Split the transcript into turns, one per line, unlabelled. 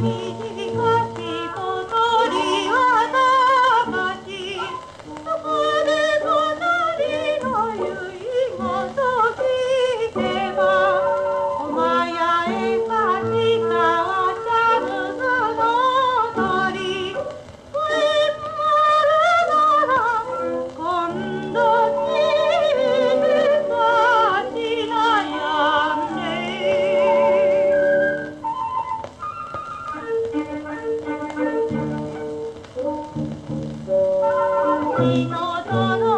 You. 妹の